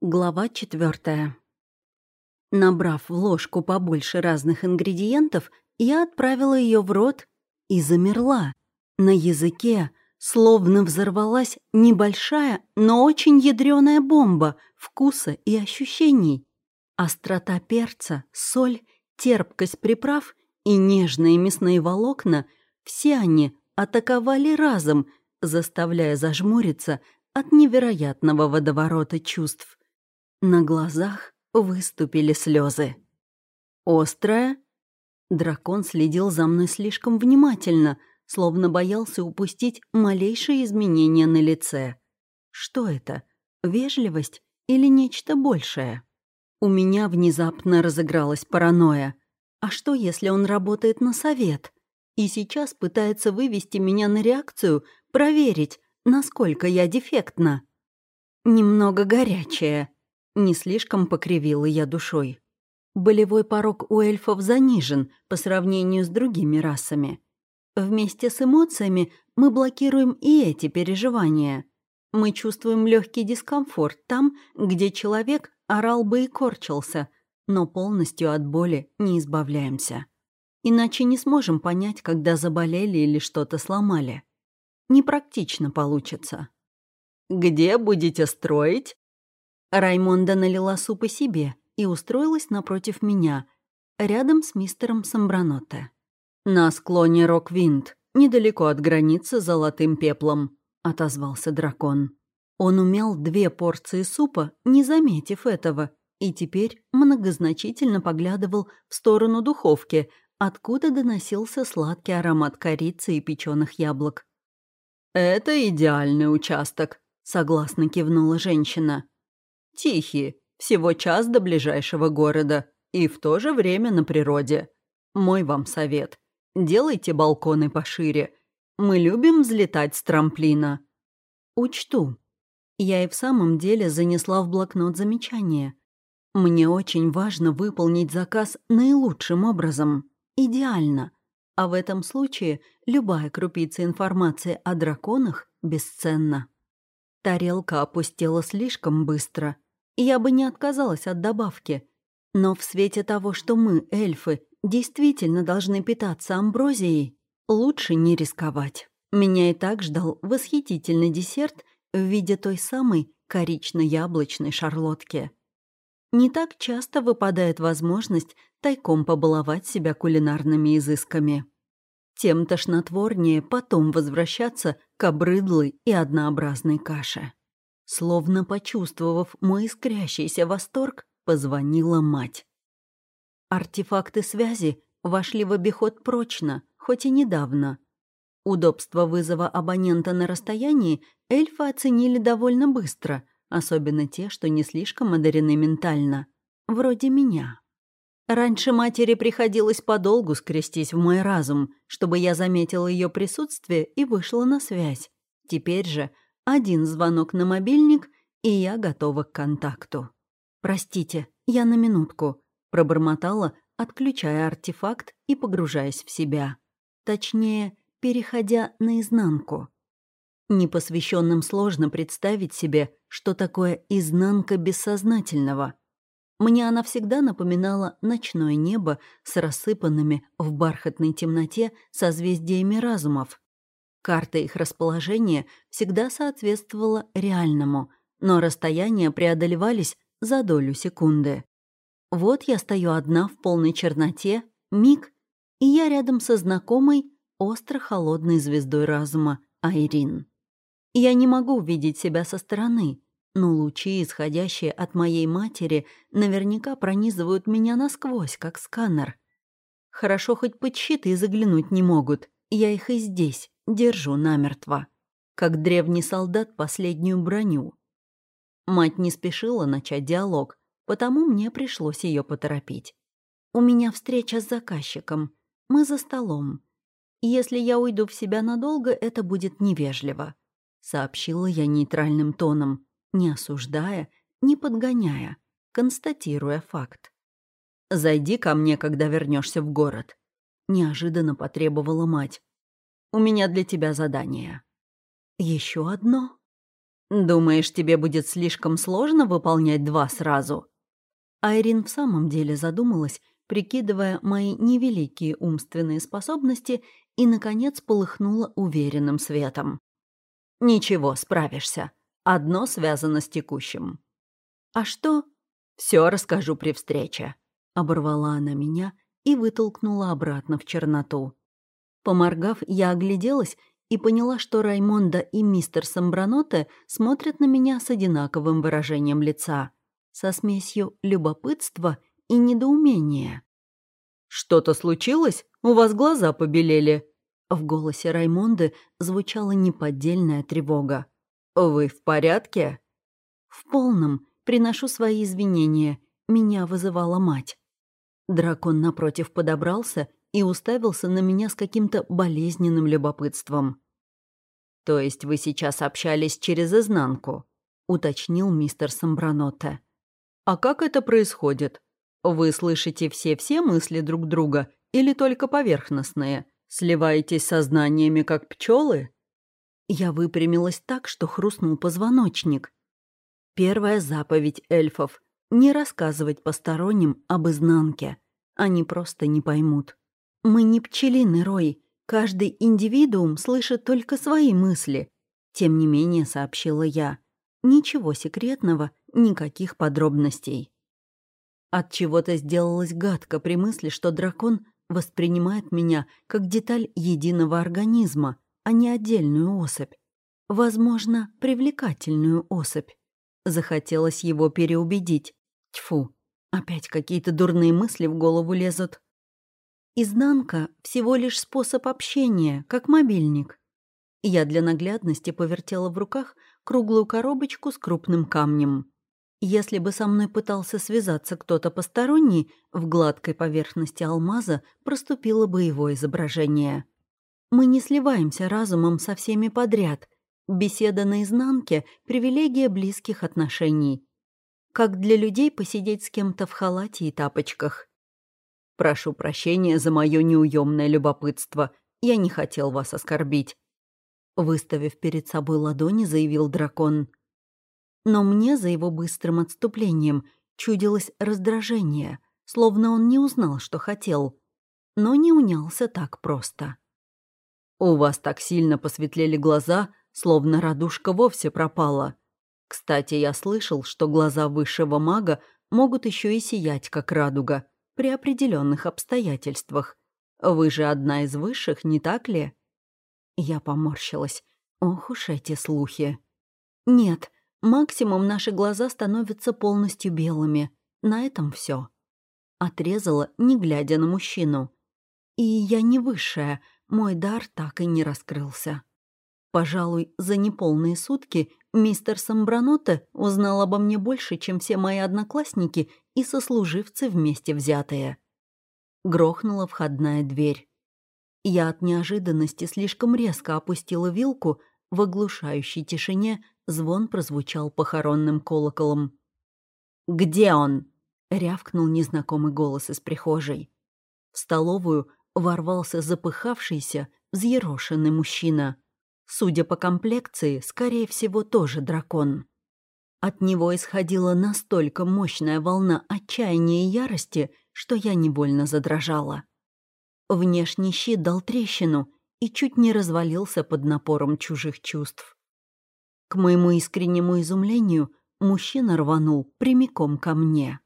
Глава четвертая. Набрав в ложку побольше разных ингредиентов, я отправила ее в рот и замерла. На языке словно взорвалась небольшая, но очень ядреная бомба вкуса и ощущений. Острота перца, соль, терпкость приправ и нежные мясные волокна — все они атаковали разом, заставляя зажмуриться от невероятного водоворота чувств. На глазах выступили слезы. Острая? Дракон следил за мной слишком внимательно, словно боялся упустить малейшие изменения на лице. Что это? Вежливость или нечто большее? У меня внезапно разыгралась паранойя. А что, если он работает на совет? И сейчас пытается вывести меня на реакцию, проверить, насколько я дефектна? Немного горячая, не слишком покривила я душой. Болевой порог у эльфов занижен по сравнению с другими расами. Вместе с эмоциями мы блокируем и эти переживания. Мы чувствуем легкий дискомфорт там, где человек орал бы и корчился, но полностью от боли не избавляемся. Иначе не сможем понять, когда заболели или что-то сломали. Непрактично получится. «Где будете строить?» Раймонда налила суп и себе и устроилась напротив меня, рядом с мистером Самбраноте. «На склоне Роквинд, недалеко от границы с золотым пеплом», — отозвался дракон. Он умел две порции супа, не заметив этого, и теперь многозначительно поглядывал в сторону духовки, откуда доносился сладкий аромат корицы и печеных яблок. «Это идеальный участок», — согласно кивнула женщина. Тихий, всего час до ближайшего города, и в то же время на природе. Мой вам совет. Делайте балконы пошире. Мы любим взлетать с трамплина. Учту. Я и в самом деле занесла в блокнот замечание. Мне очень важно выполнить заказ наилучшим образом. Идеально. А в этом случае любая крупица информации о драконах бесценна. Тарелка опустела слишком быстро — я бы не отказалась от добавки. Но в свете того, что мы, эльфы, действительно должны питаться амброзией, лучше не рисковать. Меня и так ждал восхитительный десерт в виде той самой корично-яблочной шарлотки. Не так часто выпадает возможность тайком побаловать себя кулинарными изысками. Тем тошнотворнее потом возвращаться к обрыдлой и однообразной каше. Словно почувствовав мой искрящийся восторг, позвонила мать. Артефакты связи вошли в обиход прочно, хоть и недавно. Удобство вызова абонента на расстоянии эльфы оценили довольно быстро, особенно те, что не слишком одарены ментально, вроде меня. Раньше матери приходилось подолгу скрестись в мой разум, чтобы я заметила ее присутствие и вышла на связь. Теперь же один звонок на мобильник, и я готова к контакту. «Простите, я на минутку», — пробормотала, отключая артефакт и погружаясь в себя. Точнее, переходя наизнанку. Непосвященным сложно представить себе, что такое изнанка бессознательного. Мне она всегда напоминала ночное небо с рассыпанными в бархатной темноте созвездиями разумов, Карта их расположения всегда соответствовала реальному, но расстояния преодолевались за долю секунды. Вот я стою одна в полной черноте, миг, и я рядом со знакомой, остро-холодной звездой разума, Айрин. Я не могу увидеть себя со стороны, но лучи, исходящие от моей матери, наверняка пронизывают меня насквозь, как сканер. Хорошо хоть под щиты заглянуть не могут, я их и здесь, держу намертво, как древний солдат последнюю броню. Мать не спешила начать диалог, потому мне пришлось ее поторопить. У меня встреча с заказчиком, мы за столом. Если я уйду в себя надолго, это будет невежливо, сообщила я нейтральным тоном, не осуждая, не подгоняя, констатируя факт. «Зайди ко мне, когда вернешься в город», — неожиданно потребовала мать. У меня для тебя задание». «Еще одно?» «Думаешь, тебе будет слишком сложно выполнять два сразу?» Айрин в самом деле задумалась, прикидывая мои невеликие умственные способности, и, наконец, полыхнула уверенным светом. «Ничего, справишься. Одно связано с текущим». «А что?» «Все расскажу при встрече», — оборвала она меня и вытолкнула обратно в черноту. Поморгав, я огляделась и поняла, что Раймонда и мистер Самбраноте смотрят на меня с одинаковым выражением лица, со смесью любопытства и недоумения. «Что-то случилось? У вас глаза побелели?» В голосе Раймонды звучала неподдельная тревога. «Вы в порядке?» «В полном. Приношу свои извинения. Меня вызывала мать». Дракон напротив подобрался и уставился на меня с каким-то болезненным любопытством. «То есть вы сейчас общались через изнанку?» — уточнил мистер Самбранотте. «А как это происходит? Вы слышите все-все мысли друг друга или только поверхностные? Сливаетесь сознаниями, как пчелы? Я выпрямилась так, что хрустнул позвоночник. Первая заповедь эльфов — не рассказывать посторонним об изнанке. Они просто не поймут. Мы не пчелиный рой. Каждый индивидуум слышит только свои мысли. Тем не менее, сообщила я. Ничего секретного, никаких подробностей. От чего-то сделалось гадко при мысли, что дракон воспринимает меня как деталь единого организма, а не отдельную особь. Возможно, привлекательную особь. Захотелось его переубедить. Тьфу, опять какие-то дурные мысли в голову лезут. Изнанка — всего лишь способ общения, как мобильник. Я для наглядности повертела в руках круглую коробочку с крупным камнем. Если бы со мной пытался связаться кто-то посторонний, в гладкой поверхности алмаза проступило бы его изображение. Мы не сливаемся разумом со всеми подряд. Беседа наизнанке — привилегия близких отношений. Как для людей посидеть с кем-то в халате и тапочках. Прошу прощения за мое неуемное любопытство. Я не хотел вас оскорбить. Выставив перед собой ладони, заявил дракон. Но мне за его быстрым отступлением чудилось раздражение, словно он не узнал, что хотел, но не унялся так просто. «У вас так сильно посветлели глаза, словно радужка вовсе пропала. Кстати, я слышал, что глаза высшего мага могут еще и сиять, как радуга при определенных обстоятельствах. Вы же одна из высших, не так ли?» Я поморщилась. Ох уж эти слухи. «Нет, максимум наши глаза становятся полностью белыми. На этом все. Отрезала, не глядя на мужчину. И я не высшая, мой дар так и не раскрылся. Пожалуй, за неполные сутки мистер Самбраноте узнал обо мне больше, чем все мои одноклассники и сослуживцы вместе взятые. Грохнула входная дверь. Я от неожиданности слишком резко опустила вилку, в оглушающей тишине звон прозвучал похоронным колоколом. «Где он?» — рявкнул незнакомый голос из прихожей. В столовую ворвался запыхавшийся, взъерошенный мужчина — Судя по комплекции, скорее всего, тоже дракон. От него исходила настолько мощная волна отчаяния и ярости, что я невольно задрожала. Внешний щит дал трещину и чуть не развалился под напором чужих чувств. К моему искреннему изумлению мужчина рванул прямиком ко мне.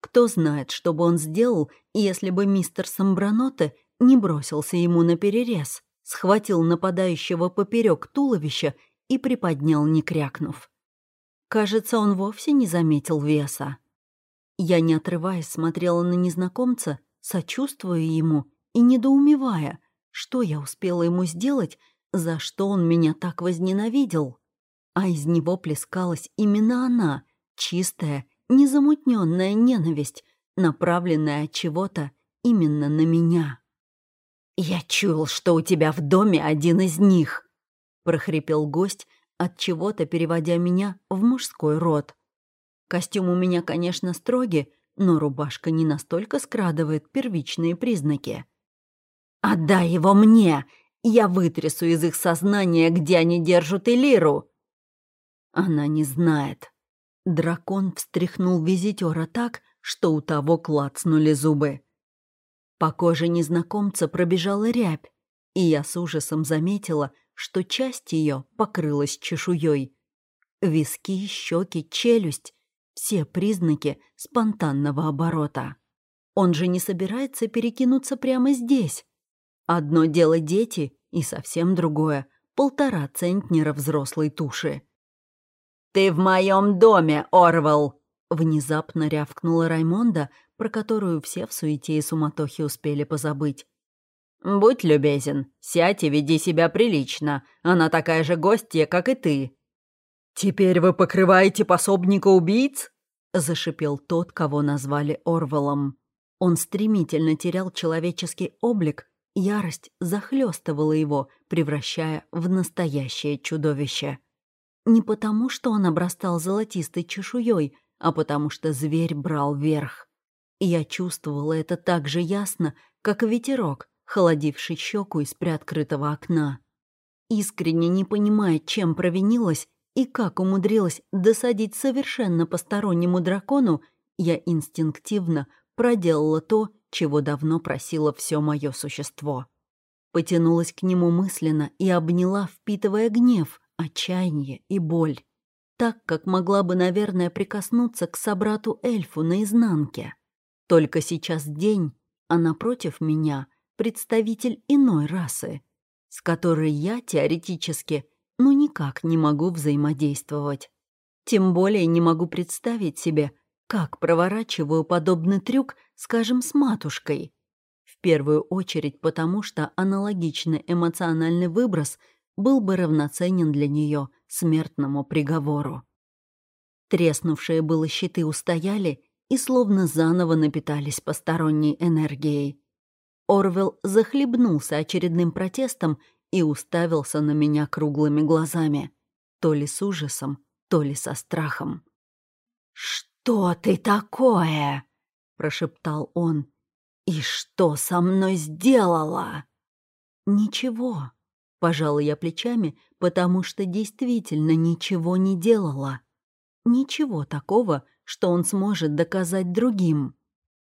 Кто знает, что бы он сделал, если бы мистер Самбраноте не бросился ему на перерез схватил нападающего поперек туловища и приподнял, не крякнув. Кажется, он вовсе не заметил веса. Я, не отрываясь, смотрела на незнакомца, сочувствуя ему и недоумевая, что я успела ему сделать, за что он меня так возненавидел. А из него плескалась именно она, чистая, незамутненная ненависть, направленная от чего-то именно на меня. «Я чуял, что у тебя в доме один из них», — прохрипел гость, от чего то переводя меня в мужской род. Костюм у меня, конечно, строгий, но рубашка не настолько скрадывает первичные признаки. «Отдай его мне! Я вытрясу из их сознания, где они держат Элиру!» Она не знает. Дракон встряхнул визитера так, что у того клацнули зубы. По коже незнакомца пробежала рябь, и я с ужасом заметила, что часть ее покрылась чешуей. Виски, щеки, челюсть — все признаки спонтанного оборота. Он же не собирается перекинуться прямо здесь. Одно дело дети, и совсем другое — полтора центнера взрослой туши. «Ты в моем доме, Орвел!» Внезапно рявкнула Раймонда, про которую все в суете и суматохе успели позабыть. «Будь любезен, сядь и веди себя прилично. Она такая же гостья, как и ты». «Теперь вы покрываете пособника убийц?» — зашипел тот, кого назвали Орвелом. Он стремительно терял человеческий облик, ярость захлестывала его, превращая в настоящее чудовище. Не потому, что он обрастал золотистой чешуей, а потому что зверь брал верх. Я чувствовала это так же ясно, как ветерок, холодивший щеку из приоткрытого окна. Искренне не понимая, чем провинилась и как умудрилась досадить совершенно постороннему дракону, я инстинктивно проделала то, чего давно просило все мое существо. Потянулась к нему мысленно и обняла, впитывая гнев, отчаяние и боль. Так, как могла бы, наверное, прикоснуться к собрату-эльфу наизнанке. Только сейчас день, а напротив меня представитель иной расы, с которой я теоретически, ну никак не могу взаимодействовать. Тем более не могу представить себе, как проворачиваю подобный трюк, скажем, с матушкой. В первую очередь потому, что аналогичный эмоциональный выброс был бы равноценен для нее смертному приговору. Треснувшие было щиты устояли и словно заново напитались посторонней энергией. Орвел захлебнулся очередным протестом и уставился на меня круглыми глазами, то ли с ужасом, то ли со страхом. «Что ты такое?» — прошептал он. «И что со мной сделала?» «Ничего», — пожала я плечами, потому что действительно ничего не делала. Ничего такого, что он сможет доказать другим.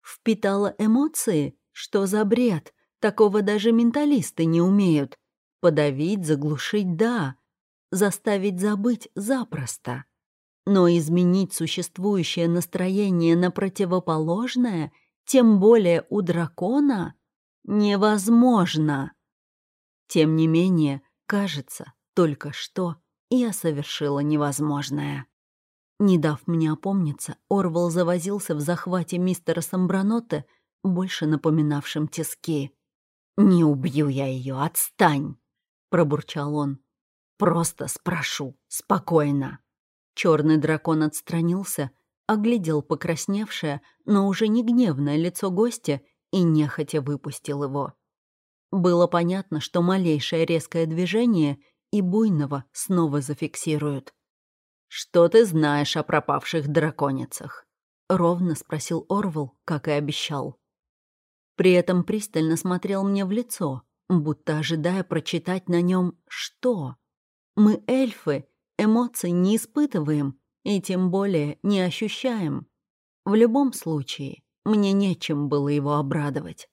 Впитала эмоции? Что за бред? Такого даже менталисты не умеют. Подавить, заглушить — да. Заставить забыть — запросто. Но изменить существующее настроение на противоположное, тем более у дракона, невозможно. Тем не менее, кажется, только что я совершила невозможное. Не дав мне опомниться, Орвал завозился в захвате мистера Самбраноте, больше напоминавшим тиски. «Не убью я ее, отстань!» — пробурчал он. «Просто спрошу, спокойно». Черный дракон отстранился, оглядел покрасневшее, но уже не гневное лицо гостя и нехотя выпустил его. Было понятно, что малейшее резкое движение и буйного снова зафиксируют. «Что ты знаешь о пропавших драконицах?» — ровно спросил Орвел, как и обещал. При этом пристально смотрел мне в лицо, будто ожидая прочитать на нем «что?». Мы, эльфы, эмоций не испытываем и тем более не ощущаем. В любом случае, мне нечем было его обрадовать.